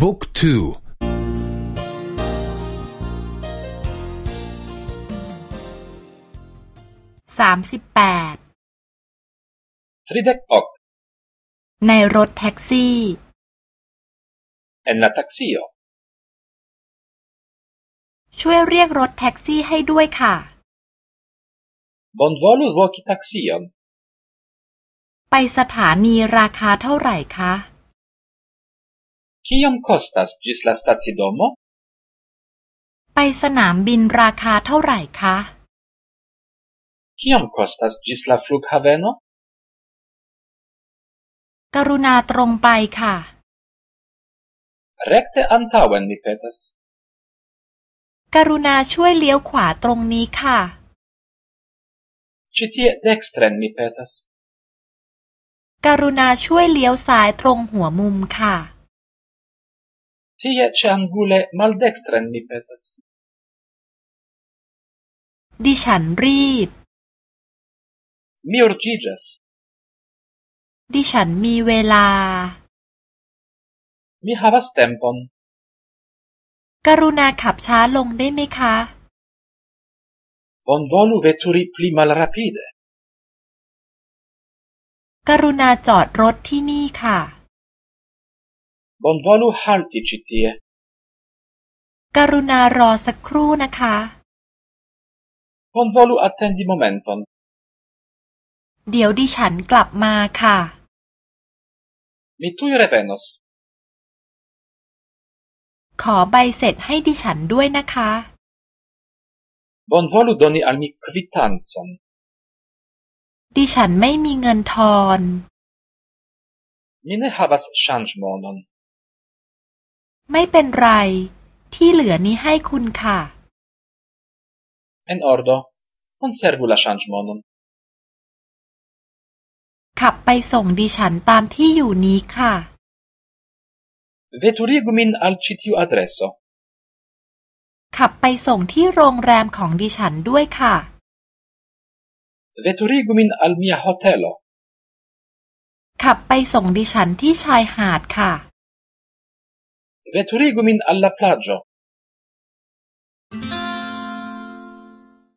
บุ๊กทูสามสิบแปดทริเด็กออกในรถแท็กซี่ en la taxio ช่วยเรียกรถแท็กซี่ให้ด้วยค่ะ Bonvolu voki taxion ไปสถานีราคาเท่าไหร่คะ Kiom kostas ĝis la stacidomo ไปสนามบินราคาเท่าไหร่คะ Kiom kostas ĝis la flughaveno กรุณาตรงไปค่ะ Rekte antaŭen mi petas กรุณาช่วยเลี้ยวขวาตรงนี้ค่ะ Ĉi tie dekstren mi petas กรุณาช่วยเลี้ยวซ้ายตรงหัวมุมค่ะ Tie ĉe angule maldekstren mi petas ดิฉันรีบ Mi urĝiĝas ดิฉันมีเวลา Mi havas tempon กรุณาขับช้าลงได้ไหมคะ Bonvolu veturi pli malrapide กรุณาจอดรถที่นี่ค่ะ Bonvolu halti ĉi tie กรุณารอสักครู่นะคะ Bonvolu attendi momenton เดี๋ยวดิฉันกลับมาค่ะ Mi tuj revenos ขอใบเสร็จให้ดิฉันด้วยนะคะ Bonvolu doni al mi kvitancon ดิฉันไม่มีเงินทอน Mi ne havas ŝanĝmonon ไม่เป็นไร ที่เหลือนี้ให้คุณค่ะ En ordo konservu la ŝanĝmonon ขับไปส่งดิฉันตามที่อยู่นี้ค่ะ Veturigu min al ĉi tiu adreso ขับไปส่งที่โรงแรมของดิฉันด้วยค่ะ Veturigu min al mia hotelo ขับไปส่งดิฉันที่ชายหาดค่ะ Veturigu min al la plaĝo!